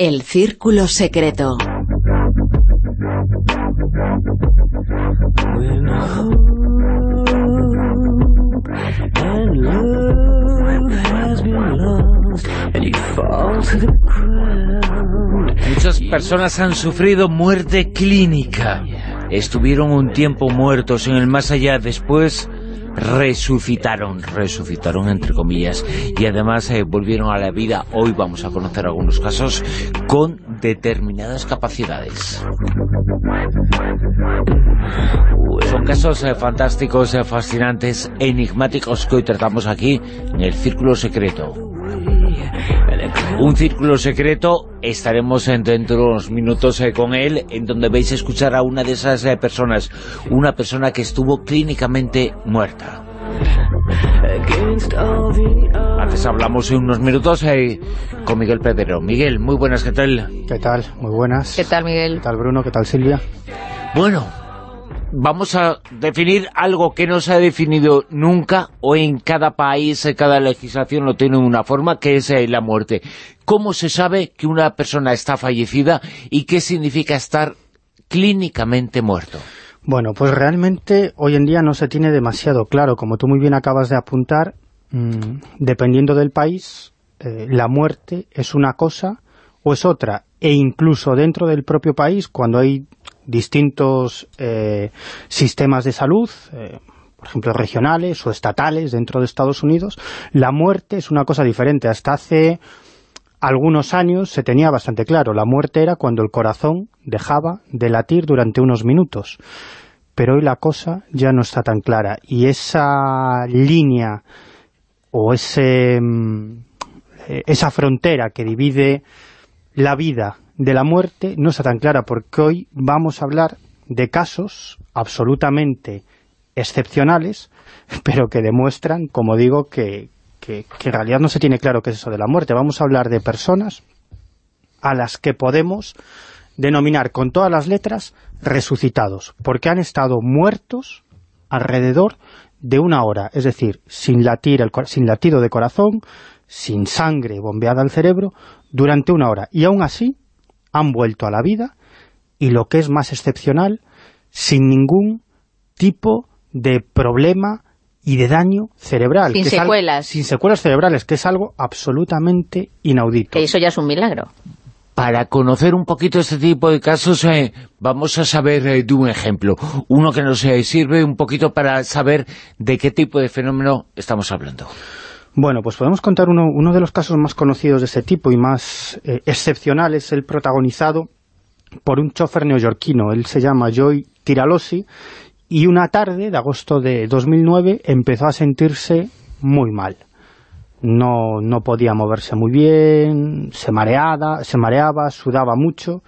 El Círculo Secreto. Muchas personas han sufrido muerte clínica. Estuvieron un tiempo muertos en el más allá. Después resucitaron, resucitaron entre comillas, y además eh, volvieron a la vida. Hoy vamos a conocer algunos casos con determinadas capacidades. Son casos eh, fantásticos, eh, fascinantes, enigmáticos que hoy tratamos aquí en el Círculo Secreto. Un círculo secreto, estaremos dentro de unos minutos eh, con él, en donde vais a escuchar a una de esas eh, personas, una persona que estuvo clínicamente muerta. Antes hablamos en unos minutos eh, con Miguel Pedrero. Miguel, muy buenas, ¿qué tal? ¿Qué tal? Muy buenas. ¿Qué tal, Miguel? ¿Qué tal, Bruno? ¿Qué tal, Silvia? Bueno, vamos a definir algo que no se ha definido nunca o en cada país, en cada legislación lo tiene una forma, que es la muerte. ¿Cómo se sabe que una persona está fallecida y qué significa estar clínicamente muerto? Bueno, pues realmente hoy en día no se tiene demasiado claro. Como tú muy bien acabas de apuntar, mmm, dependiendo del país, eh, la muerte es una cosa o es otra. E incluso dentro del propio país, cuando hay distintos eh, sistemas de salud, eh, por ejemplo, regionales o estatales dentro de Estados Unidos, la muerte es una cosa diferente. Hasta hace algunos años se tenía bastante claro, la muerte era cuando el corazón dejaba de latir durante unos minutos. Pero hoy la cosa ya no está tan clara. Y esa línea o ese, esa frontera que divide la vida de la muerte no está tan clara, porque hoy vamos a hablar de casos absolutamente excepcionales, pero que demuestran, como digo, que, que, en realidad no se tiene claro qué es eso de la muerte. Vamos a hablar de personas a las que podemos denominar con todas las letras resucitados, porque han estado muertos alrededor de una hora, es decir, sin, latir el, sin latido de corazón, sin sangre bombeada al cerebro, durante una hora. Y aún así han vuelto a la vida y lo que es más excepcional, sin ningún tipo de problema y de daño cerebral. Sin que secuelas. sin secuelas cerebrales, que es algo absolutamente inaudito. Que eso ya es un milagro. Para conocer un poquito este tipo de casos, eh, vamos a saber eh, de un ejemplo. Uno que nos eh, sirve un poquito para saber de qué tipo de fenómeno estamos hablando. Bueno, pues podemos contar uno, uno de los casos más conocidos de ese tipo y más eh, excepcionales, el protagonizado por un chofer neoyorquino. Él se llama Joy Tiralosi y una tarde de agosto de 2009 empezó a sentirse muy mal. No, no podía moverse muy bien, se mareaba, se mareaba, sudaba mucho.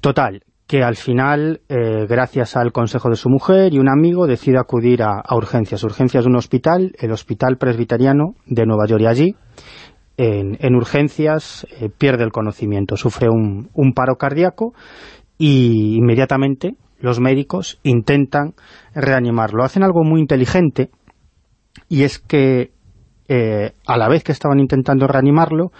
Total, que al final, eh, gracias al consejo de su mujer y un amigo, decide acudir a, urgencias. Urgencias de un hospital, el Hospital Presbiteriano de Nueva York. Y allí, en, en urgencias, eh, pierde el conocimiento, sufre un, un paro cardíaco y inmediatamente los médicos intentan reanimarlo. Hacen algo muy inteligente y es que eh, a la vez que estaban intentando reanimarlo,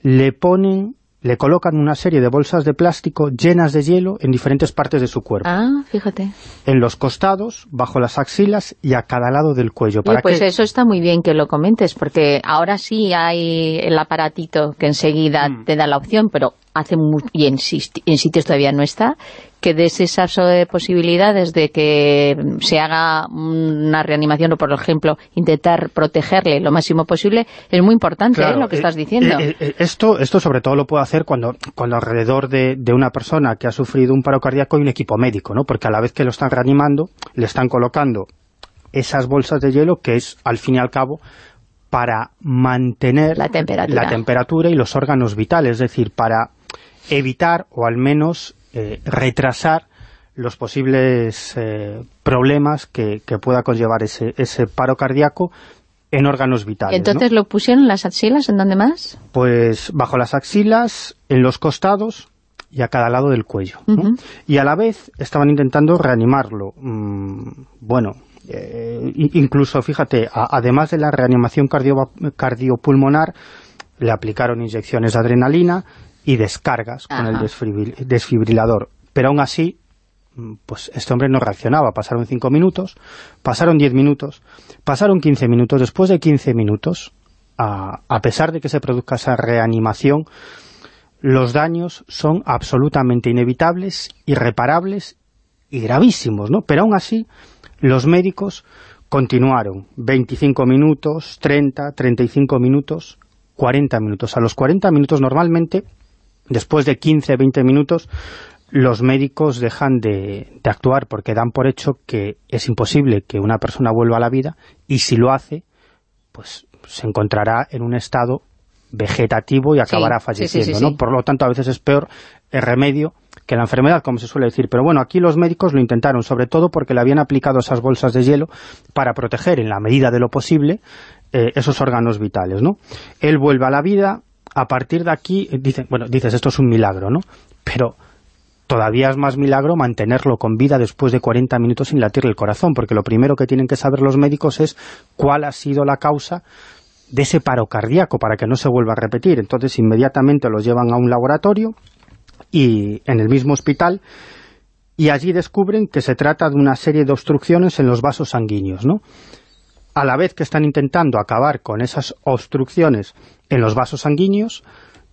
le ponen le colocan una serie de bolsas de plástico llenas de hielo en diferentes partes de su cuerpo. Ah, fíjate. En los costados, bajo las axilas y a cada lado del cuello. ¿Para y pues qué? eso está muy bien que lo comentes, porque ahora sí hay el aparatito que enseguida mm. te da la opción, pero hace muy, y en, en sitios todavía no está, que des esas posibilidades de que se haga una reanimación o, por ejemplo, intentar protegerle lo máximo posible, es muy importante claro, ¿eh? lo que estás diciendo. Eh, eh, esto, esto sobre todo lo puede hacer cuando, cuando alrededor de, de, una persona que ha sufrido un paro cardíaco hay un equipo médico, ¿no? porque a la vez que lo están reanimando, le están colocando esas bolsas de hielo que es, al fin y al cabo, para mantener la temperatura. la temperatura y los órganos vitales, es decir, para evitar o al menos eh, retrasar los posibles eh, problemas que, que, pueda conllevar ese, ese paro cardíaco en órganos vitales. ¿Entonces ¿no? lo pusieron en las axilas? ¿En dónde más? Pues bajo las axilas, en los costados y a cada lado del cuello. Uh -huh. ¿no? Y a la vez estaban intentando reanimarlo. Mm, bueno, eh, incluso, fíjate, a, además de la reanimación cardio, cardiopulmonar, le aplicaron inyecciones de adrenalina y descargas con el desfibrilador. Pero aún así, mm, pues este hombre no reaccionaba. Pasaron cinco minutos, pasaron diez minutos, pasaron quince minutos. Después de quince minutos, a, a pesar de que se produzca esa reanimación, los daños son absolutamente inevitables, irreparables y gravísimos, ¿no? Pero aún así, los médicos continuaron 25 minutos, 30, 35 minutos, 40 minutos. A los 40 minutos normalmente, después de 15, 20 minutos, los médicos dejan de, de, actuar porque dan por hecho que es imposible que una persona vuelva a la vida y si lo hace, pues se encontrará en un estado vegetativo y acabará falleciendo, ¿no? Por lo tanto, a veces es peor el remedio que la enfermedad, como se suele decir. Pero bueno, aquí los médicos lo intentaron, sobre todo porque le habían aplicado esas bolsas de hielo para proteger, en la medida de lo posible, eh, esos órganos vitales, ¿no? Él vuelve a la vida, a partir de aquí, dice, bueno, dices, esto es un milagro, ¿no? Pero todavía es más milagro mantenerlo con vida después de 40 minutos sin latirle el corazón, porque lo primero que tienen que saber los médicos es cuál ha sido la causa de ese paro cardíaco para que no se vuelva a repetir. Entonces inmediatamente los llevan a un laboratorio y en el mismo hospital y allí descubren que se trata de una serie de obstrucciones en los vasos sanguíneos, ¿no? A la vez que están intentando acabar con esas obstrucciones en los vasos sanguíneos,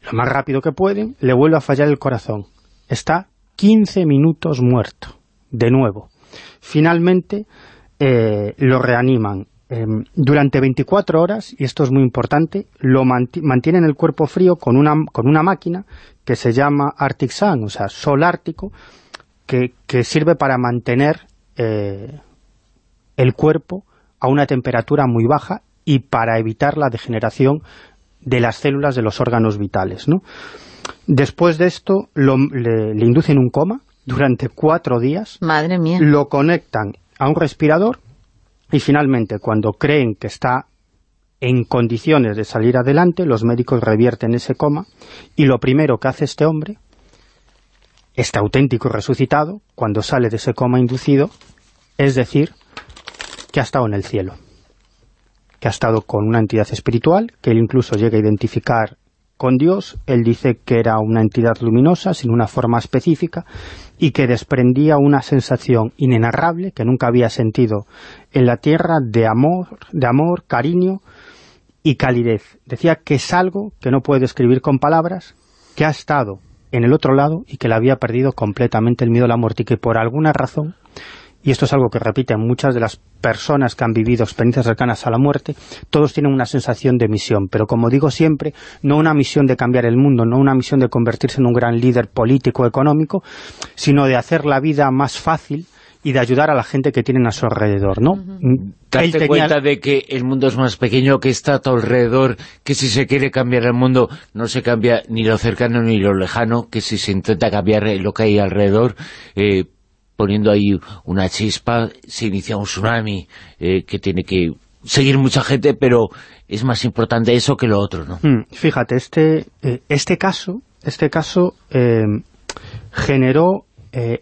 lo más rápido que pueden, le vuelve a fallar el corazón. Está 15 minutos muerto, de nuevo. Finalmente eh, lo reaniman Em, durante 24 horas, y esto es muy importante, lo mantienen el cuerpo frío con una, con una máquina que se llama Arctic Sun, o sea, sol ártico, que, sirve para mantener eh, el cuerpo a una temperatura muy baja y para evitar la degeneración de las células de los órganos vitales. Después de esto, le, le inducen un coma durante cuatro días. Madre mía. Lo conectan a un respirador y finalmente, cuando creen que está en condiciones de salir adelante, los médicos revierten ese coma y lo primero que hace este hombre, este auténtico resucitado, cuando sale de ese coma inducido, es decir, que ha estado en el cielo, que ha estado con una entidad espiritual, que él incluso llega a identificar con Dios, él dice que era una entidad luminosa, sin una forma específica, y que desprendía una sensación inenarrable que nunca había sentido en la tierra de amor, de amor, cariño y calidez. Decía que es algo que no puede describir con palabras, que ha estado en el otro lado y que le había perdido completamente el miedo a la muerte y que por alguna razón y esto es algo que repiten muchas de las personas que han vivido experiencias cercanas a la muerte, todos tienen una sensación de misión, pero como digo siempre, no una misión de cambiar el mundo, no una misión de convertirse en un gran líder político económico, sino de hacer la vida más fácil y de ayudar a la gente que tienen a su alrededor, ¿no? Uh cuenta de que el mundo es más pequeño, que está a tu alrededor, que si se quiere cambiar el mundo no se cambia ni lo cercano ni lo lejano, que si se intenta cambiar lo que hay alrededor, eh, poniendo ahí una chispa, se inicia un tsunami eh, que tiene que seguir mucha gente, pero es más importante eso que lo otro, ¿no? Hmm, fíjate, este, eh, este caso, este caso eh, generó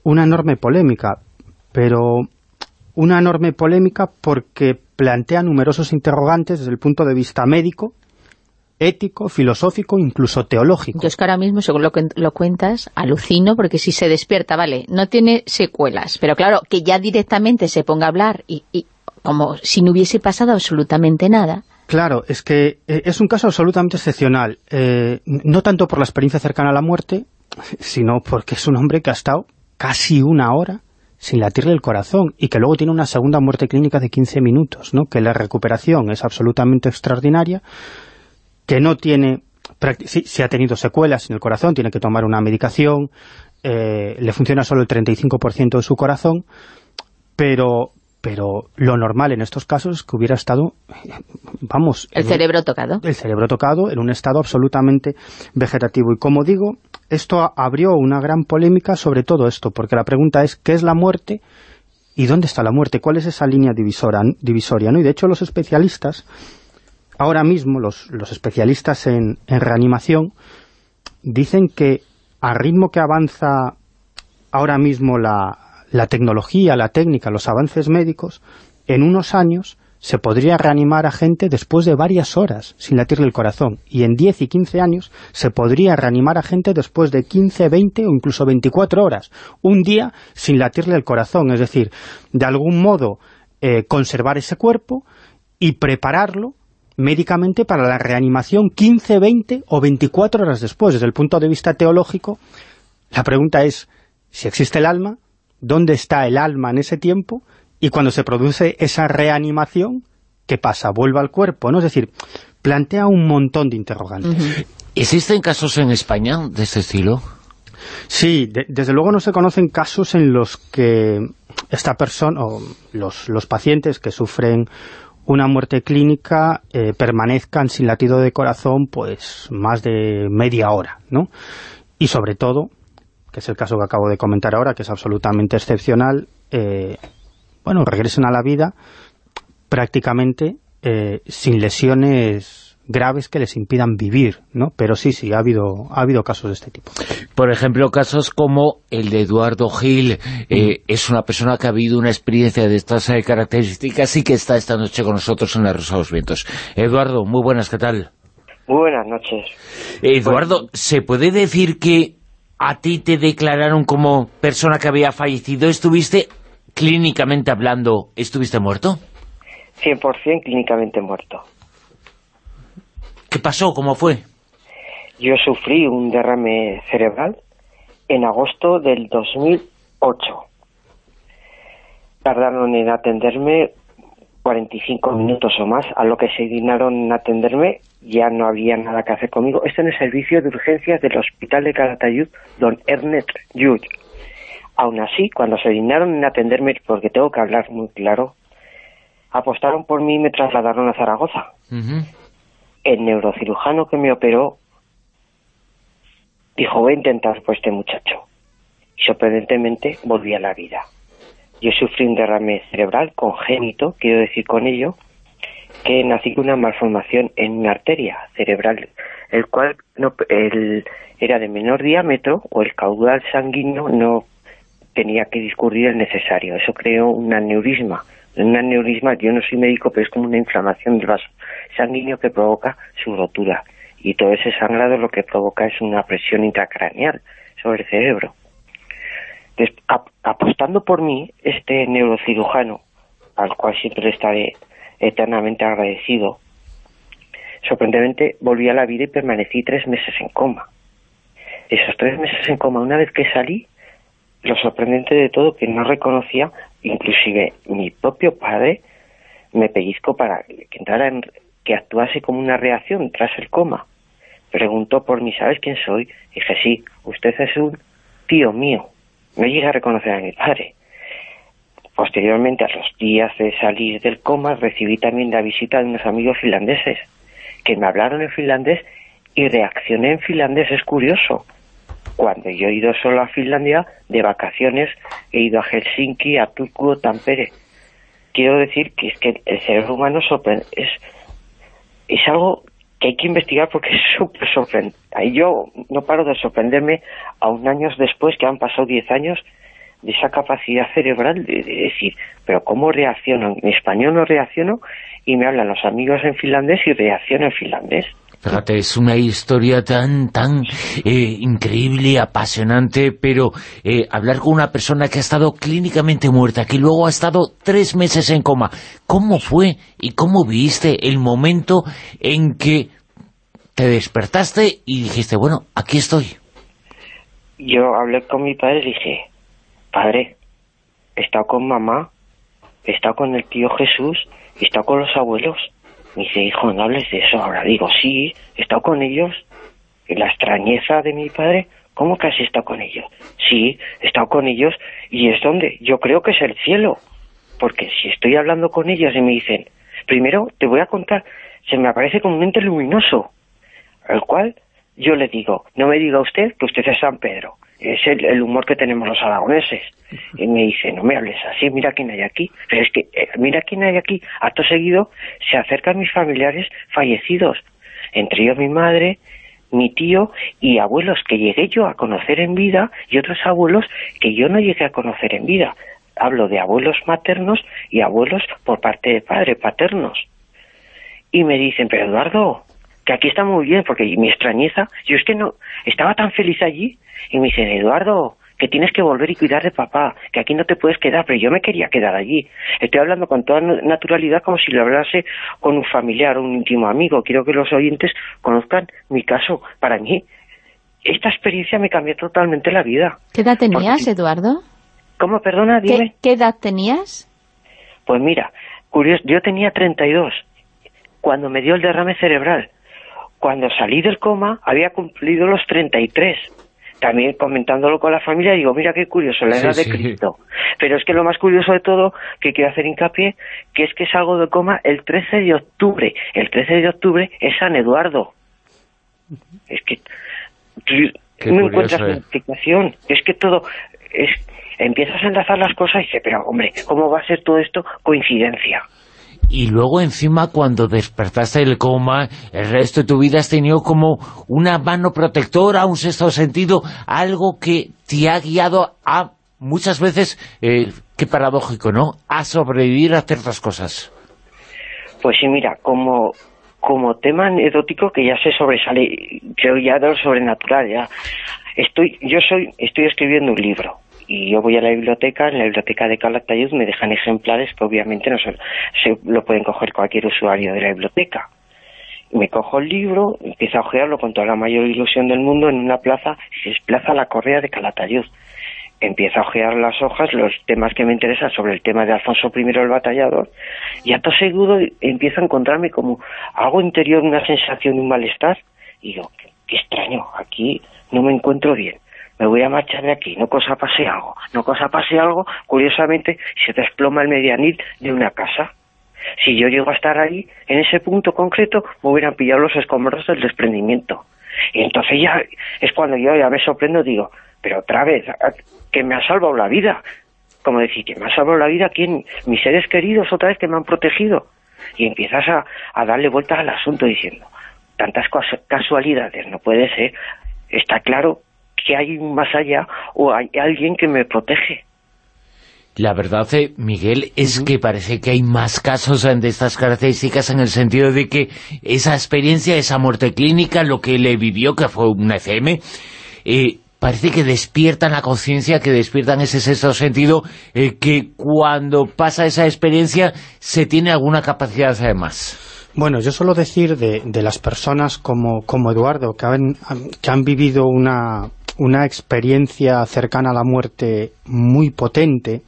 una enorme polémica, pero una enorme polémica porque plantea numerosos interrogantes desde el punto de vista médico, ético, filosófico, incluso teológico. Yo es que ahora mismo, según lo, lo cuentas, alucino, porque si se despierta, vale, no tiene secuelas, pero claro, que ya directamente se ponga a hablar y, como si no hubiese pasado absolutamente nada. Claro, es que eh, es un caso absolutamente excepcional, eh, no tanto por la experiencia cercana a la muerte, sino porque es un hombre que ha estado casi una hora sin latirle el corazón y que luego tiene una segunda muerte clínica de 15 minutos, ¿no? que la recuperación es absolutamente extraordinaria, que no tiene, si, ha tenido secuelas en el corazón, tiene que tomar una medicación, eh, le funciona solo el 35% de su corazón, pero pero lo normal en estos casos es que hubiera estado, vamos... El cerebro tocado. El cerebro tocado, en un estado absolutamente vegetativo. Y como digo, esto abrió una gran polémica sobre todo esto, porque la pregunta es, ¿qué es la muerte? ¿Y dónde está la muerte? ¿Cuál es esa línea divisoria? divisoria ¿no? Y de hecho los especialistas ahora mismo los, especialistas en, reanimación dicen que al ritmo que avanza ahora mismo la, tecnología, la técnica, los avances médicos, en unos años se podría reanimar a gente después de varias horas sin latirle el corazón. Y en 10 y 15 años se podría reanimar a gente después de 15, 20 o incluso 24 horas. Un día sin latirle el corazón. Es decir, de algún modo eh, conservar ese cuerpo y prepararlo médicamente para la reanimación 15, 20 o 24 horas después. Desde el punto de vista teológico, la pregunta es, si existe el alma, ¿dónde está el alma en ese tiempo? Y cuando se produce esa reanimación, ¿qué pasa? ¿Vuelve al cuerpo? ¿no? Es decir, plantea un montón de interrogantes. ¿Existen casos en España de este estilo? Sí, desde luego no se conocen casos en los que esta persona, o los, los pacientes que sufren una muerte clínica eh, permanezcan sin latido de corazón pues más de media hora, ¿no? Y sobre todo, que es el caso que acabo de comentar ahora, que es absolutamente excepcional, eh, bueno, regresen a la vida prácticamente eh, sin lesiones graves que les impidan vivir, ¿no? Pero sí, sí, ha habido, ha habido casos de este tipo. Por ejemplo, casos como el de Eduardo Gil, eh, es una persona que ha habido una experiencia de estas eh, características y que está esta noche con nosotros en la Rosa de los Vientos. Eduardo, muy buenas, ¿qué tal? Muy buenas noches. Eduardo, ¿se puede decir que a ti te declararon como persona que había fallecido? ¿Estuviste clínicamente hablando, estuviste muerto? 100% clínicamente muerto. ¿Qué pasó? ¿Cómo fue? Yo sufrí un derrame cerebral en agosto del 2008. Tardaron en atenderme 45 minutos o más, a lo que se dignaron en atenderme, ya no había nada que hacer conmigo. Esto en el servicio de urgencias del Hospital de Calatayud, don Ernest Yud. Aún así, cuando se dignaron en atenderme, porque tengo que hablar muy claro, apostaron por mí y me trasladaron a Zaragoza el neurocirujano que me operó dijo, voy a intentar por este muchacho. Y sorprendentemente volví a la vida. Yo sufrí un derrame cerebral congénito, quiero decir con ello, que nací con una malformación en una arteria cerebral, el cual no, el, era de menor diámetro o el caudal sanguíneo no tenía que discurrir el necesario. Eso creó un aneurisma un aneurisma, yo no soy médico, pero es como una inflamación del vaso sanguíneo que provoca su rotura. Y todo ese sangrado lo que provoca es una presión intracraneal sobre el cerebro. apostando por mí, este neurocirujano, al cual siempre estaré eternamente agradecido, sorprendentemente volví a la vida y permanecí tres meses en coma. Esos tres meses en coma, una vez que salí, lo sorprendente de todo que no reconocía, inclusive mi propio padre me pellizcó para que entrara en, que actuase como una reacción tras el coma. Preguntó por mí, ¿sabes quién soy? dije, sí, usted es un tío mío. No llegué a reconocer a mi padre. Posteriormente, a los días de salir del coma, recibí también la visita de unos amigos finlandeses, que me hablaron en finlandés y reaccioné en finlandés. Es curioso, cuando yo he ido solo a Finlandia de vacaciones, he ido a Helsinki, a Turku, Tampere. Quiero decir que es que el cerebro humano es, es algo que hay que investigar porque es súper sorprendente. Yo no paro de sorprenderme aún años después, que han pasado 10 años, de esa capacidad cerebral de, de, decir, pero ¿cómo reacciono? En español no reacciono y me hablan los amigos en finlandés y reacciono en finlandés. Fíjate, es una historia tan, tan eh, increíble, apasionante, pero eh, hablar con una persona que ha estado clínicamente muerta, que luego ha estado tres meses en coma, ¿cómo fue y cómo viste el momento en que te despertaste y dijiste, bueno, aquí estoy? Yo hablé con mi padre y dije, padre, he estado con mamá, he estado con el tío Jesús, he estado con los abuelos, me dice, hijo, no hables de eso ahora. Digo, sí, he estado con ellos. Y la extrañeza de mi padre, ¿cómo que has estado con ellos? Sí, he estado con ellos. ¿Y es donde? Yo creo que es el cielo. Porque si estoy hablando con ellos y me dicen, primero te voy a contar, se me aparece como un ente luminoso, al cual yo le digo, no me diga usted que usted es San Pedro es el, humor que tenemos los aragoneses. Y me dice, no me hables así, mira quién hay aquí. Pero es que, eh, mira quién hay aquí. Acto seguido se acercan mis familiares fallecidos, entre ellos mi madre, mi tío y abuelos que llegué yo a conocer en vida y otros abuelos que yo no llegué a conocer en vida. hablo de abuelos maternos y abuelos por parte de padre, paternos. Y me dicen, pero Eduardo, que aquí está muy bien, porque mi extrañeza, yo es que no, estaba tan feliz allí, y me dicen, Eduardo, que tienes que volver y cuidar de papá, que aquí no te puedes quedar, pero yo me quería quedar allí. Estoy hablando con toda naturalidad como si lo hablase con un familiar o un íntimo amigo. Quiero que los oyentes conozcan mi caso. Para mí, esta experiencia me cambió totalmente la vida. ¿Qué edad tenías, Eduardo? ¿Cómo? Perdona, dime. ¿Qué, edad tenías? Pues mira, curioso, yo tenía 32 cuando me dio el derrame cerebral. Cuando salí del coma había cumplido los 33 también comentándolo con la familia, digo, mira qué curioso, la edad de Cristo. Pero es que lo más curioso de todo, que quiero hacer hincapié, que es que salgo de coma el 13 de octubre. El 13 de octubre es San Eduardo. Es que no encuentras una explicación. Es que todo... es Empiezas a enlazar las cosas y dices, pero hombre, ¿cómo va a ser todo esto coincidencia? Y luego encima cuando despertaste del coma, el resto de tu vida has tenido como una mano protectora, un sexto sentido, algo que te ha guiado a muchas veces, eh, qué paradójico, ¿no?, a sobrevivir a ciertas cosas. Pues sí, mira, como, como tema anecdótico que ya se sobresale, creo ya de lo sobrenatural, ya. Estoy, yo soy, estoy escribiendo un libro, y yo voy a la biblioteca, en la biblioteca de Calatayud me dejan ejemplares que obviamente no se, lo pueden coger cualquier usuario de la biblioteca. Me cojo el libro, empiezo a ojearlo con toda la mayor ilusión del mundo en una plaza, y es Plaza La Correa de Calatayud. Empiezo a ojear las hojas, los temas que me interesan sobre el tema de Alfonso I el batallador, y a todo seguro empiezo a encontrarme como algo interior, una sensación un malestar, y digo, qué extraño, aquí no me encuentro bien me voy a marchar de aquí, no cosa pase algo, no cosa pase algo, curiosamente se desploma el medianil de una casa. Si yo llego a estar ahí, en ese punto concreto, me hubieran pillado los escombros del desprendimiento. Y entonces ya es cuando yo ya me sorprendo, digo, pero otra vez, que me ha salvado la vida. Como decir, que me ha salvado la vida, ¿quién? Mis seres queridos otra vez que me han protegido. Y empiezas a, a darle vueltas al asunto diciendo, tantas casualidades, no puede ser. Está claro que hay más allá o hay alguien que me protege. La verdad, eh, Miguel, es que parece que hay más casos eh, de estas características en el sentido de que esa experiencia, esa muerte clínica, lo que le vivió, que fue una FM, eh, parece que despiertan la conciencia, que despiertan ese sexto sentido, que cuando pasa esa experiencia se tiene alguna capacidad además. Bueno, yo suelo decir de, de las personas como, como Eduardo, que han, que han vivido una, una experiencia cercana a la muerte muy potente,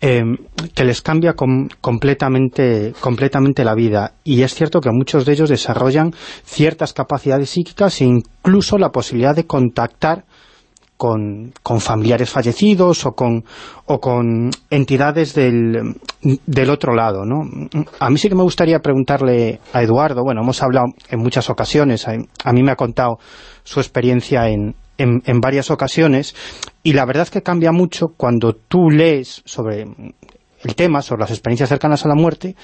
eh, que les cambia completamente, completamente la vida. Y es cierto que muchos de ellos desarrollan ciertas capacidades psíquicas e incluso la posibilidad de contactar con, familiares fallecidos o con, o con entidades del, del otro lado, ¿no? A mí sí que me gustaría preguntarle a Eduardo, bueno, hemos hablado en muchas ocasiones, a mí me ha contado su experiencia en, en, varias ocasiones y la verdad es que cambia mucho cuando tú lees sobre el tema, sobre las experiencias cercanas a la muerte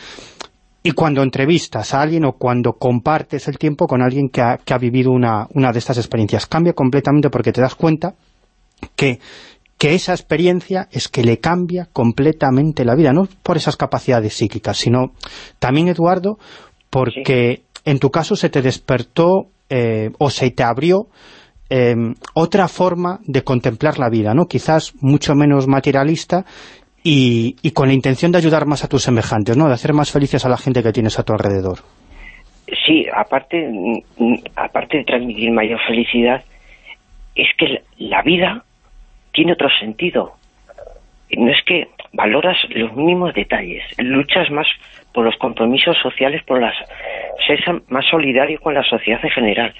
y cuando entrevistas a alguien o cuando compartes el tiempo con alguien que ha, que ha vivido una, una, de estas experiencias. Cambia completamente porque te das cuenta que, que esa experiencia es que le cambia completamente la vida, no por esas capacidades psíquicas, sino también, Eduardo, porque en tu caso se te despertó eh, o se te abrió Em, otra forma de contemplar la vida, ¿no? Quizás mucho menos materialista y, con la intención de ayudar más a tus semejantes, ¿no? De hacer más felices a la gente que tienes a tu alrededor. Sí, aparte, aparte de transmitir mayor felicidad, es que la vida tiene otro sentido. No es que valoras los mínimos detalles, luchas más por los compromisos sociales, por las ser más solidario con la sociedad en general,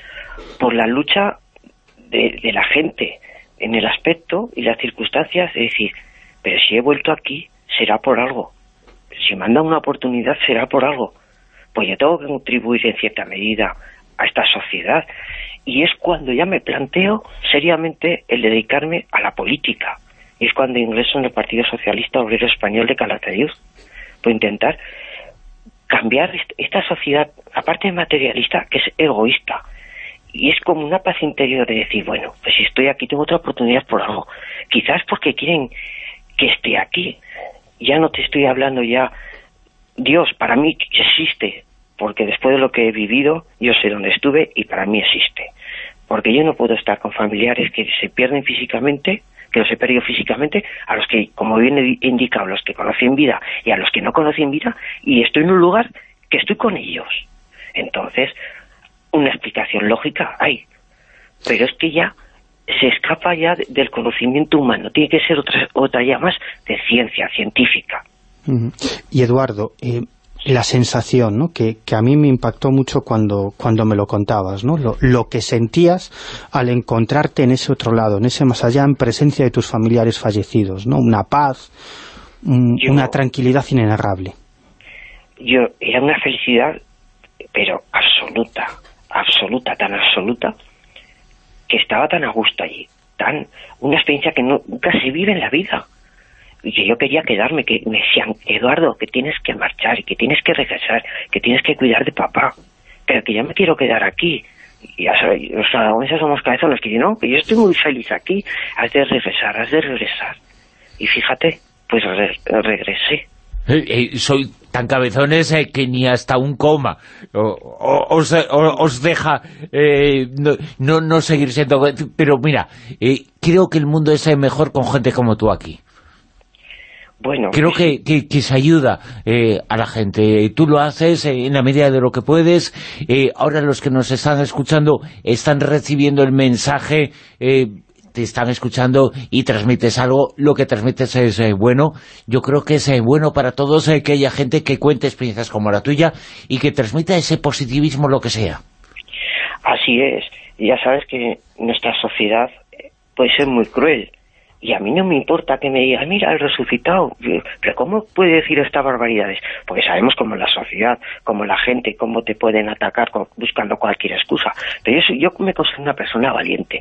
por la lucha de, la gente en el aspecto y las circunstancias, es decir, pero si he vuelto aquí, será por algo. Si me han dado una oportunidad, será por algo. Pues yo tengo que contribuir en cierta medida a esta sociedad. Y es cuando ya me planteo seriamente el dedicarme a la política. Y es cuando ingreso en el Partido Socialista Obrero Español de Calatayud. Por intentar cambiar esta sociedad, aparte de materialista, que es egoísta, y es como una paz interior de decir, bueno, pues si estoy aquí tengo otra oportunidad por algo. Quizás porque quieren que esté aquí. ya no te estoy hablando ya... Dios para mí existe, porque después de lo que he vivido, yo sé dónde estuve y para mí existe. Porque yo no puedo estar con familiares que se pierden físicamente, que los he perdido físicamente, a los que, como bien he indicado, los que conocí en vida y a los que no conocí en vida, y estoy en un lugar que estoy con ellos. Entonces, una explicación lógica hay. Pero es que ya se escapa ya del conocimiento humano, tiene que ser otra, otra ya más de ciencia científica. Y Eduardo, eh, la sensación, ¿no? que, a mí me impactó mucho cuando, cuando me lo contabas, ¿no? Lo, que sentías al encontrarte en ese otro lado, en ese más allá, en presencia de tus familiares fallecidos, ¿no? Una paz, una tranquilidad inenarrable. Yo, era una felicidad, pero absoluta, absoluta, tan absoluta, que estaba tan a gusto allí, tan una experiencia que nunca se vive en la vida que yo quería quedarme, que me decían, Eduardo, que tienes que marchar, y que tienes que regresar, que tienes que cuidar de papá, pero que ya me quiero quedar aquí. Y ya los aragoneses somos cabezones, que no, que yo estoy muy feliz aquí, has de regresar, has de regresar. Y fíjate, pues regresé. Eh, eh, soy tan cabezones eh, que ni hasta un coma os, deja no, no, seguir siendo... Pero mira, creo que el mundo es mejor con gente como tú aquí. Bueno, Creo que, que, se ayuda eh, a la gente. Tú lo haces eh, en la medida de lo que puedes. Eh, ahora los que nos están escuchando están recibiendo el mensaje, te están escuchando y transmites algo. Lo que transmites es bueno. Yo creo que es bueno para todos que haya gente que cuente experiencias como la tuya y que transmita ese positivismo, lo que sea. Así es. Ya sabes que nuestra sociedad puede ser muy cruel y a mí no me importa que me diga, mira, el resucitado. Pero ¿cómo puede decir estas barbaridades? Porque sabemos cómo la sociedad, cómo la gente, cómo te pueden atacar buscando cualquier excusa. Pero yo, yo me considero una persona valiente.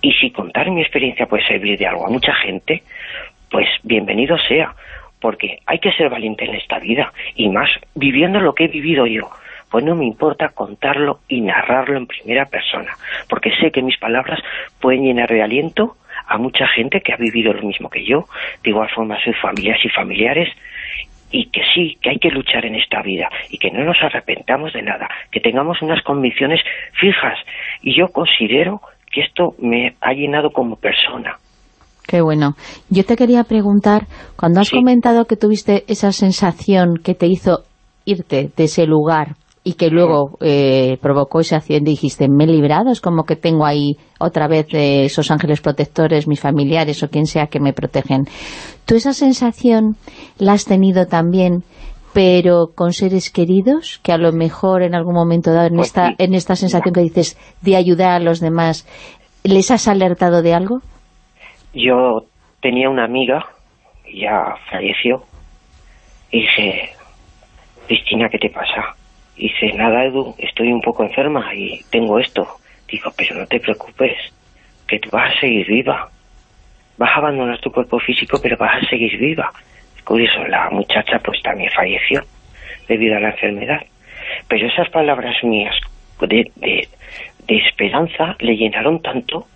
Y si contar mi experiencia puede servir de algo a mucha gente, pues bienvenido sea. Porque hay que ser valiente en esta vida. Y más viviendo lo que he vivido yo pues no me importa contarlo y narrarlo en primera persona, porque sé que mis palabras pueden llenar de aliento a mucha gente que ha vivido lo mismo que yo, de igual forma sus familias y familiares, y que sí, que hay que luchar en esta vida y que no nos arrepentamos de nada, que tengamos unas convicciones fijas. Y yo considero que esto me ha llenado como persona. Qué bueno. Yo te quería preguntar, cuando has comentado que tuviste esa sensación que te hizo irte de ese lugar y que luego eh, provocó ese accidente y dijiste, me he librado, es como que tengo ahí otra vez esos ángeles protectores, mis familiares o quien sea que me protegen. ¿Tú esa sensación la has tenido también, pero con seres queridos, que a lo mejor en algún momento dado, en, pues esta, en esta sensación que dices de ayudar a los demás, ¿les has alertado de algo? Yo tenía una amiga, ya falleció, y dije, Cristina, ¿qué te pasa? Dice, nada Edu, estoy un poco enferma y tengo esto. Digo, pero no te preocupes, que tú vas a seguir viva. Vas a abandonar tu cuerpo físico, pero vas a seguir viva. Curioso, la muchacha pues también falleció debido a la enfermedad. Pero esas palabras mías de, de, de esperanza le llenaron tanto,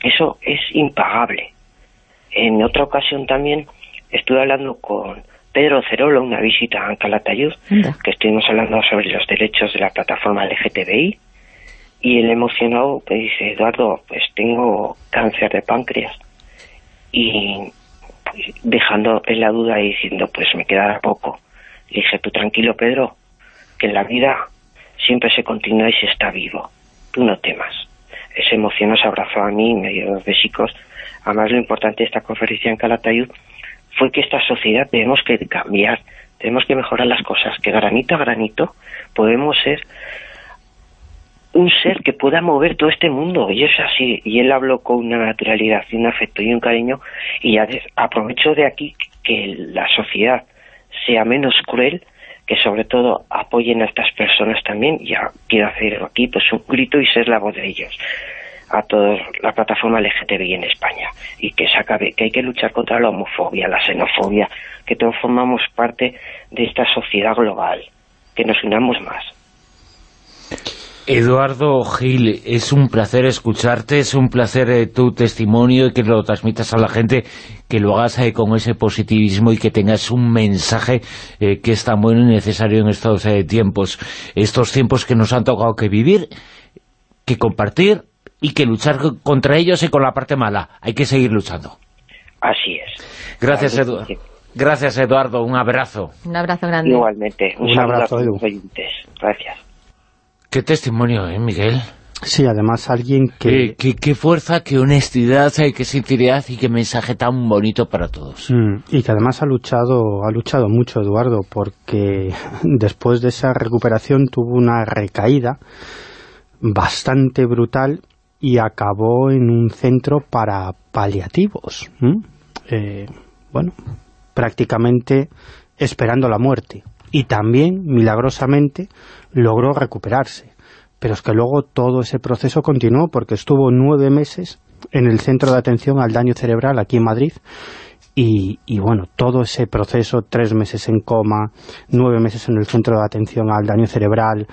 eso es impagable. En otra ocasión también estuve hablando con Pedro Cerolo una visita a Calatayud, que estuvimos hablando sobre los derechos de la plataforma LGTBI, y él emocionado me dice, Eduardo, pues tengo cáncer de páncreas. Y dejando en la duda y diciendo, pues me quedará poco. Le dije, tú tranquilo, Pedro, que en la vida siempre se continúa y se está vivo. Tú no temas. Ese emocionó, se abrazó a mí, me dio dos besicos. Además, lo importante de esta conferencia en Calatayud fue que esta sociedad tenemos que cambiar, tenemos que mejorar las cosas, que granito a granito podemos ser un ser que pueda mover todo este mundo, y es así, y él habló con una naturalidad y un afecto y un cariño, y aprovecho de aquí que la sociedad sea menos cruel, que sobre todo apoyen a estas personas también, ya quiero hacer aquí pues un grito y ser la voz de ellos a toda la plataforma LGTBI en España y que se acabe, que hay que luchar contra la homofobia, la xenofobia, que todos formamos parte de esta sociedad global, que nos unamos más. Eduardo Gil, es un placer escucharte, es un placer eh, tu testimonio y que lo transmitas a la gente, que lo hagas eh, con ese positivismo y que tengas un mensaje eh, que es tan bueno y necesario en estos tiempos. Estos tiempos que nos han tocado que vivir, que compartir y que luchar contra ellos y con la parte mala. Hay que seguir luchando. Así es. Gracias, Eduardo. Gracias, Eduardo. Un abrazo. Un abrazo grande. Igualmente. Un, abrazo, Edu. Gracias. Qué testimonio, ¿eh, Miguel? Sí, además alguien que... Qué, fuerza, qué honestidad, eh, qué sinceridad y qué mensaje tan bonito para todos. Mm, y que además ha luchado, ha luchado mucho Eduardo, porque después de esa recuperación tuvo una recaída bastante brutal y acabó en un centro para paliativos. Eh, bueno, prácticamente esperando la muerte. Y también, milagrosamente, logró recuperarse. Pero es que luego todo ese proceso continuó porque estuvo nueve meses en el centro de atención al daño cerebral aquí en Madrid y, y, bueno, todo ese proceso, tres meses en coma, nueve meses en el centro de atención al daño cerebral,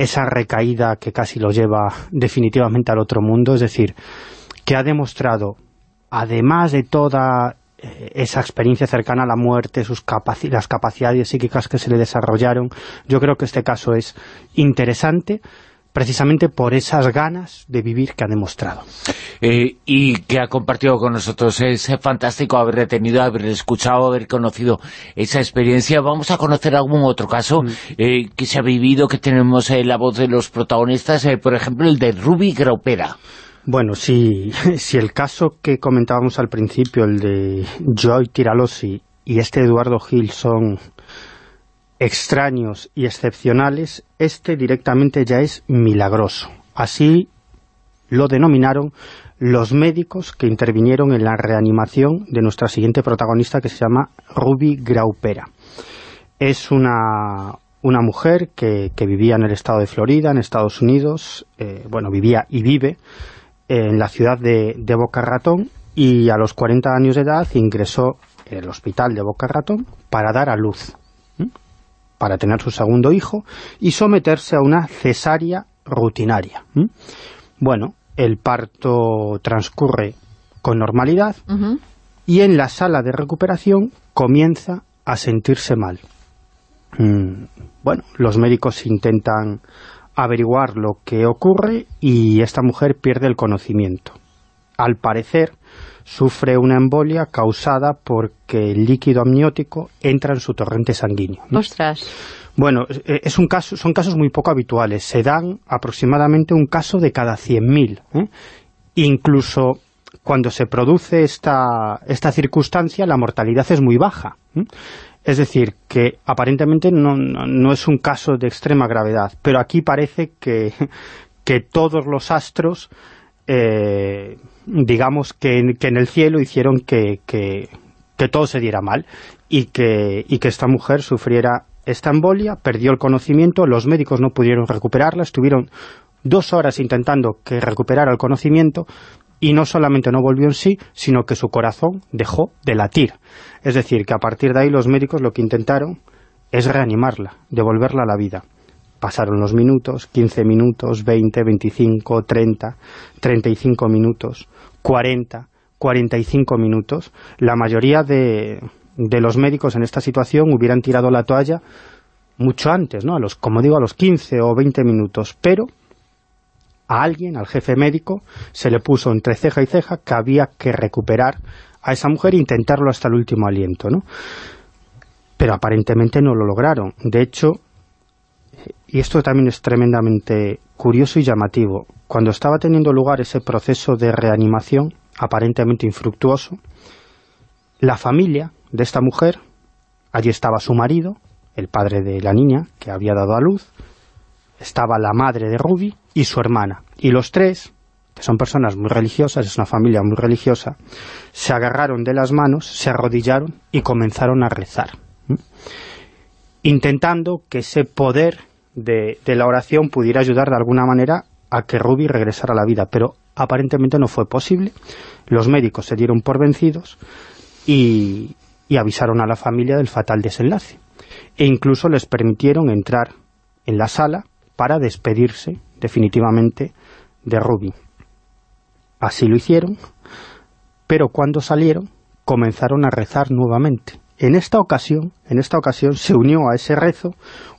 esa recaída que casi lo lleva definitivamente al otro mundo, es decir, que ha demostrado, además de toda eh, esa experiencia cercana a la muerte, sus las capacidades psíquicas que se le desarrollaron. Yo creo que este caso es interesante precisamente por esas ganas de vivir que ha demostrado. Eh, y que ha compartido con nosotros. Es fantástico haber detenido, haber escuchado, haber conocido esa experiencia. Vamos a conocer algún otro caso mm. eh, que se ha vivido, que tenemos la voz de los protagonistas, por ejemplo el de Ruby Graupera. Bueno, si, si el caso que comentábamos al principio, el de Joy Tiralosi y este Eduardo Gil son extraños y excepcionales, este directamente ya es milagroso. Así lo denominaron los médicos que intervinieron en la reanimación de nuestra siguiente protagonista que se llama Ruby Graupera. Es una, una mujer que, que, vivía en el estado de Florida, en Estados Unidos, eh, bueno, vivía y vive en la ciudad de, Boca Ratón y a los 40 años de edad ingresó en el hospital de Boca Ratón para dar a luz, para tener su segundo hijo y someterse a una cesárea rutinaria. Bueno, el parto transcurre con normalidad y en la sala de recuperación comienza a sentirse mal. Mm, bueno, los médicos intentan averiguar lo que ocurre y esta mujer pierde el conocimiento. Al parecer, sufre una embolia causada porque el líquido amniótico entra en su torrente sanguíneo. ¡Ostras! Bueno, eh, es un caso, son casos muy poco habituales. Se dan aproximadamente un caso de cada 100.000. ¿eh? Incluso cuando se produce esta, esta circunstancia, la mortalidad es muy baja. ¿eh? Es decir, que aparentemente no, es un caso de extrema gravedad, pero aquí parece que, que todos los astros, eh, digamos que, en el cielo hicieron que, que, todo se diera mal y que, y que esta mujer sufriera esta embolia, perdió el conocimiento, los médicos no pudieron recuperarla, estuvieron dos horas intentando que recuperara el conocimiento y no solamente no volvió en sí, sino que su corazón dejó de latir. Es decir, que a partir de ahí los médicos lo que intentaron es reanimarla, devolverla a la vida. Pasaron los minutos, 15 minutos, 20, 25, 30, 35 minutos, 40, 45 minutos. La mayoría de, de los médicos en esta situación hubieran tirado la toalla mucho antes, ¿no? A los, como digo, a los 15 o 20 minutos, pero a alguien, al jefe médico, se le puso entre ceja y ceja que había que recuperar a esa mujer e intentarlo hasta el último aliento, ¿no? Pero aparentemente no lo lograron. De hecho, y esto también es tremendamente curioso y llamativo, cuando estaba teniendo lugar ese proceso de reanimación, aparentemente infructuoso, la familia de esta mujer, allí estaba su marido, el padre de la niña, que había dado a luz, estaba la madre de Ruby y su hermana. Y los tres, que son personas muy religiosas, es una familia muy religiosa, se agarraron de las manos, se arrodillaron y comenzaron a rezar. Intentando que ese poder de, la oración pudiera ayudar de alguna manera a que Ruby regresara a la vida, pero aparentemente no fue posible. Los médicos se dieron por vencidos y avisaron a la familia del fatal desenlace. E incluso les permitieron entrar en la sala para despedirse definitivamente de Ruby. Así lo hicieron, pero cuando salieron comenzaron a rezar nuevamente. En esta ocasión, en esta ocasión se unió a ese rezo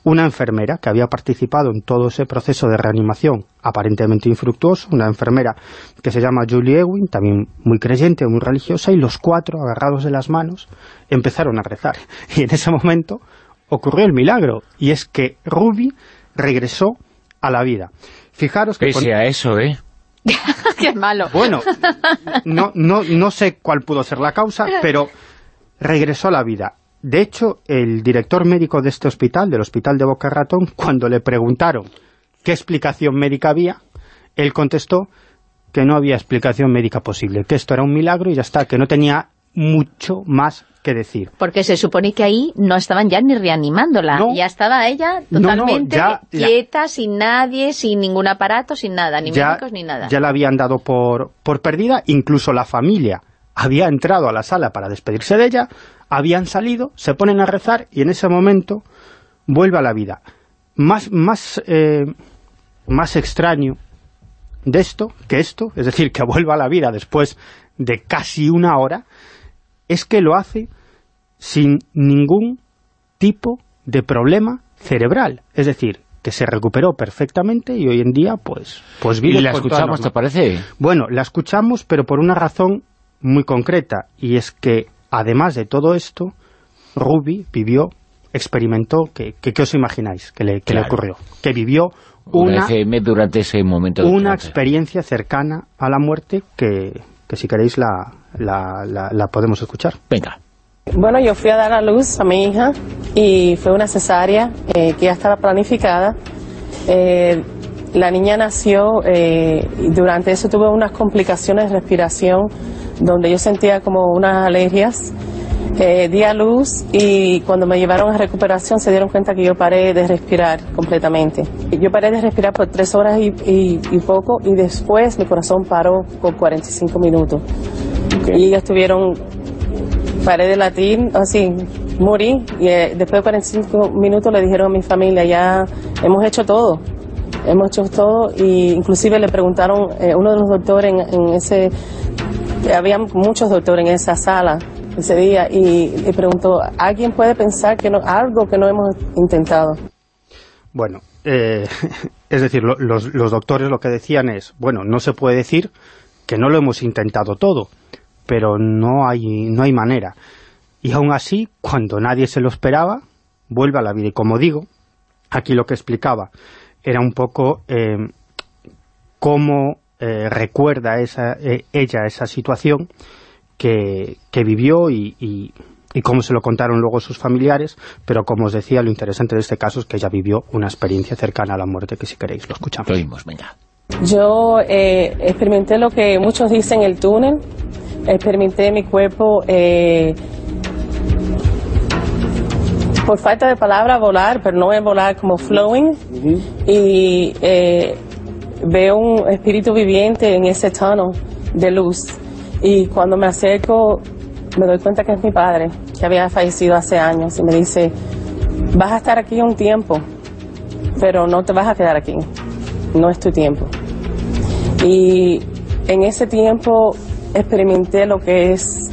una enfermera que había participado en todo ese proceso de reanimación aparentemente infructuoso, una enfermera que se llama Julie Ewing, también muy creyente, muy religiosa, y los cuatro, agarrados de las manos, empezaron a rezar. Y en ese momento ocurrió el milagro, y es que Ruby regresó a la vida. Fijaros que... Pese a eso, ¿eh? Qué malo. Bueno, no, no, no sé cuál pudo ser la causa, pero regresó a la vida. De hecho, el director médico de este hospital, del hospital de Boca Ratón, cuando le preguntaron qué explicación médica había, él contestó que no había explicación médica posible, que esto era un milagro y ya está, que no tenía mucho más que decir. Porque se supone que ahí no estaban ya ni reanimándola, ya estaba ella totalmente quieta, sin nadie, sin ningún aparato, sin nada, ni médicos ni nada. Ya la habían dado por, por perdida, incluso la familia había entrado a la sala para despedirse de ella, habían salido, se ponen a rezar y en ese momento vuelve a la vida. Más, más, eh, más extraño de esto que esto, es decir, que vuelva a la vida después de casi una hora, es que lo hace sin ningún tipo de problema cerebral. Es decir, que se recuperó perfectamente y hoy en día pues pues vive ¿Y la escuchamos, te parece? Bueno, la escuchamos, pero por una razón muy concreta, y es que, además de todo esto, Ruby vivió, experimentó, ¿qué, qué, os imagináis que le, que le ocurrió? Que vivió una, durante ese momento una experiencia cercana a la muerte que, que si queréis la, la, la, podemos escuchar. Venga. Bueno, yo fui a dar a luz a mi hija y fue una cesárea eh, que ya estaba planificada. Eh, la niña nació eh, y durante eso tuve unas complicaciones de respiración donde yo sentía como unas alergias. Eh, di a luz y cuando me llevaron a recuperación se dieron cuenta que yo paré de respirar completamente. Yo paré de respirar por tres horas y, poco y después mi corazón paró por 45 minutos. Y ellos estuvieron, paré de latir, así, morí y eh, después de 45 minutos le dijeron a mi familia, ya hemos hecho todo hemos hecho todo y inclusive le preguntaron eh, uno de los doctores en ese había muchos doctores en esa sala ese día y le preguntó, ¿alguien puede pensar que no, algo que no hemos intentado? Bueno, eh, es decir, los, los doctores lo que decían es, bueno, no se puede decir que no lo hemos intentado todo, pero no hay, no hay manera. Y aún así, cuando nadie se lo esperaba, vuelve a la vida. Y como digo, aquí lo que explicaba era un poco eh, cómo eh, recuerda esa, eh, ella esa situación que, vivió y, y, cómo se lo contaron luego sus familiares, pero como os decía, lo interesante de este caso es que ella vivió una experiencia cercana a la muerte, que si queréis lo escuchamos. venga. Yo eh, experimenté lo que muchos dicen el túnel, experimenté mi cuerpo por falta de palabra volar, pero no es volar como flowing, y veo un espíritu viviente en ese tono de luz. Y cuando me acerco, me doy cuenta que es mi padre, que había fallecido hace años, y me dice, vas a estar aquí un tiempo, pero no te vas a quedar aquí, no es tu tiempo. Y en ese tiempo experimenté lo que es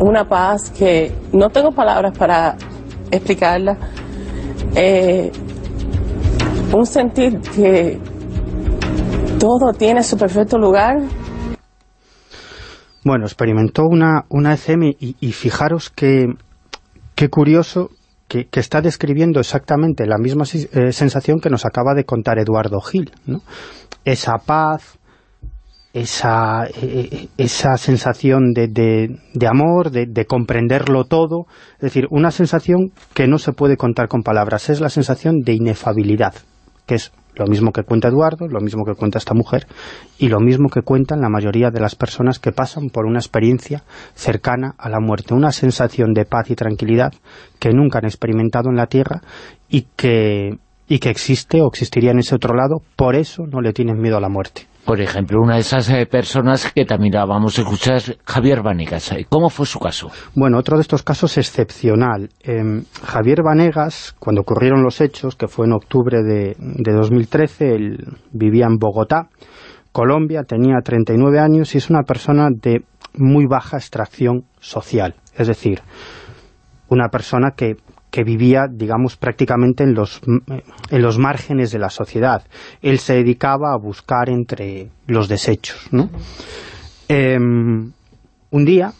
una paz que no tengo palabras para explicarla, eh, un sentir que todo tiene su perfecto lugar. Bueno, experimentó una, una ECM y, fijaros que, qué curioso que, está describiendo exactamente la misma eh, sensación que nos acaba de contar Eduardo Gil, ¿no? Esa paz, esa, eh, esa sensación de, de, amor, de, de, comprenderlo todo, es decir, una sensación que no se puede contar con palabras, es la sensación de inefabilidad, que es lo mismo que cuenta Eduardo, lo mismo que cuenta esta mujer y lo mismo que cuentan la mayoría de las personas que pasan por una experiencia cercana a la muerte, una sensación de paz y tranquilidad que nunca han experimentado en la Tierra y que, y que existe o existiría en ese otro lado, por eso no le tienen miedo a la muerte. Por ejemplo, una de esas eh, personas que también vamos a escuchar, Javier Vanegas. ¿Cómo fue su caso? Bueno, otro de estos casos excepcional. Em, Javier Vanegas, cuando ocurrieron los hechos, que fue en octubre de, de 2013, él vivía en Bogotá, Colombia, tenía 39 años y es una persona de muy baja extracción social. Es decir, una persona que que vivía, digamos, prácticamente en los, en los márgenes de la sociedad. Él se dedicaba a buscar entre los desechos, ¿no? Em, un día,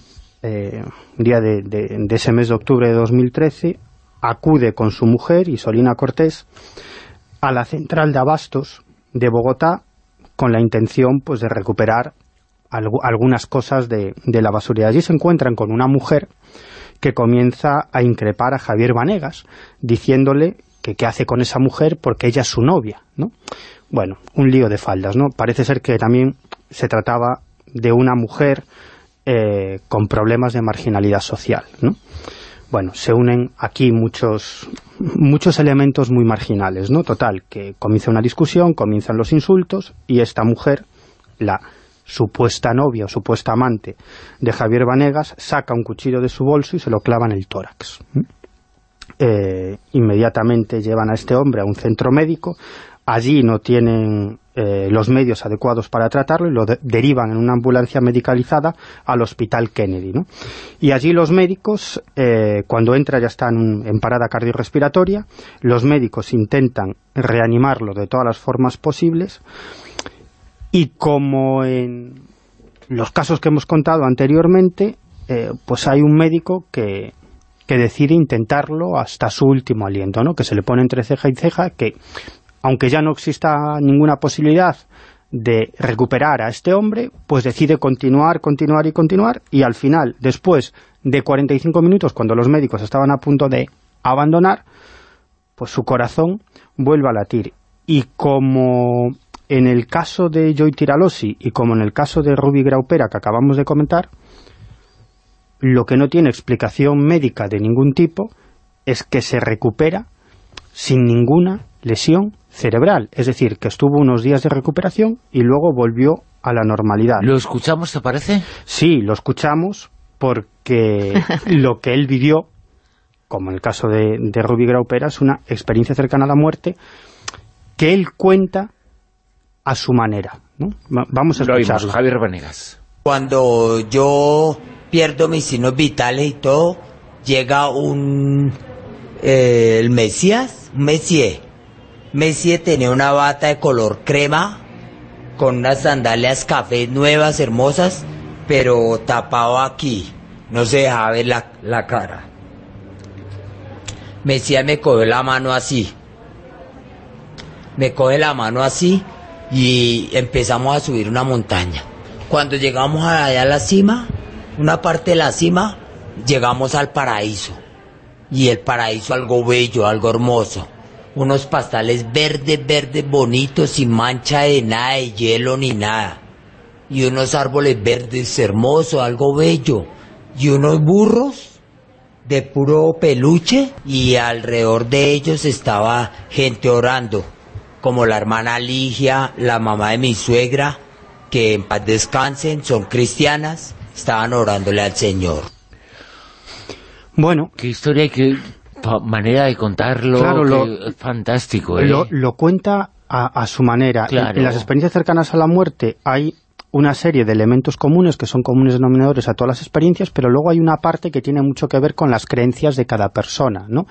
eh, un día de, de, ese mes de octubre de 2013, acude con su mujer, Isolina Cortés, a la central de abastos de Bogotá con la intención pues de recuperar algunas cosas de, de la basura. Allí se encuentran con una mujer que comienza a increpar a Javier Vanegas, diciéndole que qué hace con esa mujer porque ella es su novia, ¿no? Bueno, un lío de faldas, ¿no? Parece ser que también se trataba de una mujer eh, con problemas de marginalidad social, ¿no? Bueno, se unen aquí muchos, muchos elementos muy marginales, ¿no? Total, que comienza una discusión, comienzan los insultos y esta mujer, la supuesta novia o supuesta amante de Javier Vanegas, saca un cuchillo de su bolso y se lo clava en el tórax. Eh, inmediatamente llevan a este hombre a un centro médico, allí no tienen eh, los medios adecuados para tratarlo y lo derivan en una ambulancia medicalizada al Hospital Kennedy. Y allí los médicos, eh, cuando entra ya están en parada cardiorrespiratoria, los médicos intentan reanimarlo de todas las formas posibles, y como en los casos que hemos contado anteriormente, eh, pues hay un médico que, que decide intentarlo hasta su último aliento, ¿no? que se le pone entre ceja y ceja, que aunque ya no exista ninguna posibilidad de recuperar a este hombre, pues decide continuar, continuar y continuar, y al final, después de 45 minutos, cuando los médicos estaban a punto de abandonar, pues su corazón vuelve a latir. Y como en el caso de Joy Tiralosi y como en el caso de Ruby Graupera que acabamos de comentar, lo que no tiene explicación médica de ningún tipo es que se recupera sin ninguna lesión cerebral. Es decir, que estuvo unos días de recuperación y luego volvió a la normalidad. ¿Lo escuchamos, te parece? Sí, lo escuchamos porque lo que él vivió, como en el caso de, de Ruby Graupera, es una experiencia cercana a la muerte que él cuenta a su manera. ¿no? Vamos a escucharlo. Javier Vanegas. Cuando yo pierdo mis signos vitales y todo, llega un... Eh, el Mesías, un Messier. Messier tenía una bata de color crema, con unas sandalias café nuevas, hermosas, pero tapado aquí. No se dejaba ver la, la cara. Mesías me cogió la mano así. Me coge la mano así y empezamos a subir una montaña. Cuando llegamos allá a la cima, una parte de la cima, llegamos al paraíso. Y el paraíso algo bello, algo hermoso. Unos pastales verdes, verdes, bonitos, sin mancha de nada de hielo ni nada. Y unos árboles verdes hermosos, algo bello. Y unos burros de puro peluche y alrededor de ellos estaba gente orando como la hermana Ligia, la mamá de mi suegra, que en paz descansen, son cristianas, estaban orándole al Señor. Bueno. Qué historia y qué manera de contarlo, claro, lo, fantástico. ¿eh? Lo, cuenta a, su manera. en, las experiencias cercanas a la muerte hay una serie de elementos comunes que son comunes denominadores a todas las experiencias, pero luego hay una parte que tiene mucho que ver con las creencias de cada persona, ¿no?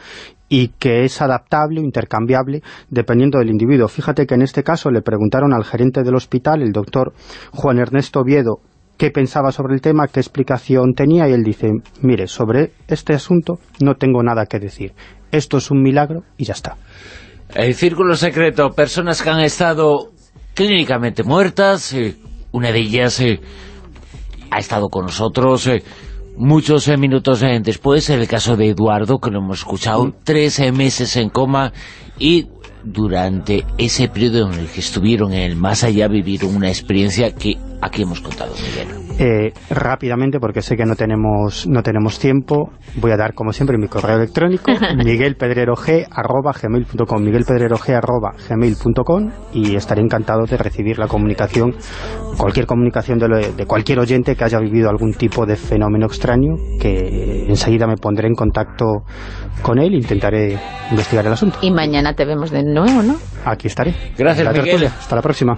y que es adaptable o intercambiable dependiendo del individuo. Fíjate que en este caso le preguntaron al gerente del hospital, el doctor Juan Ernesto Oviedo, qué pensaba sobre el tema, qué explicación tenía, y él dice, mire, sobre este asunto no tengo nada que decir. Esto es un milagro y ya está. El círculo secreto, personas que han estado clínicamente muertas, eh, una de ellas eh, ha estado con nosotros eh, muchos eh, minutos después, en el caso de Eduardo, que lo hemos escuchado, tres meses en coma y durante ese periodo en el que estuvieron en el más allá vivieron una experiencia que aquí hemos contado, Miguel. Eh, rápidamente, porque sé que no tenemos no tenemos tiempo, voy a dar, como siempre, mi correo electrónico, miguelpedrerog.gmail.com miguelpedrerog.gmail.com y estaré encantado de recibir la comunicación, cualquier comunicación de, de cualquier oyente que haya vivido algún tipo de fenómeno extraño, que enseguida me pondré en contacto con él e intentaré investigar el asunto. Y mañana te vemos de nuevo, ¿no? Aquí estaré. Gracias, La Miguel. Hasta la próxima.